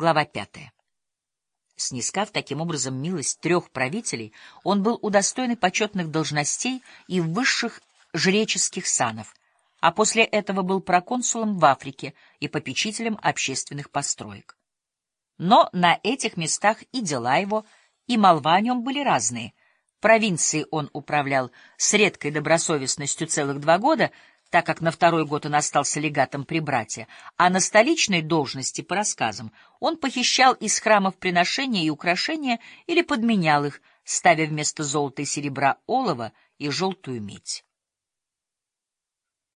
Глава пятая. Снискав таким образом милость трех правителей, он был удостоен почетных должностей и высших жреческих санов, а после этого был проконсулом в Африке и попечителем общественных построек. Но на этих местах и дела его, и молва о нем были разные. Провинцией он управлял с редкой добросовестностью целых два года, так как на второй год он остался легатом при брате, а на столичной должности, по рассказам, он похищал из храмов приношения и украшения или подменял их, ставя вместо золота и серебра олово и желтую медь.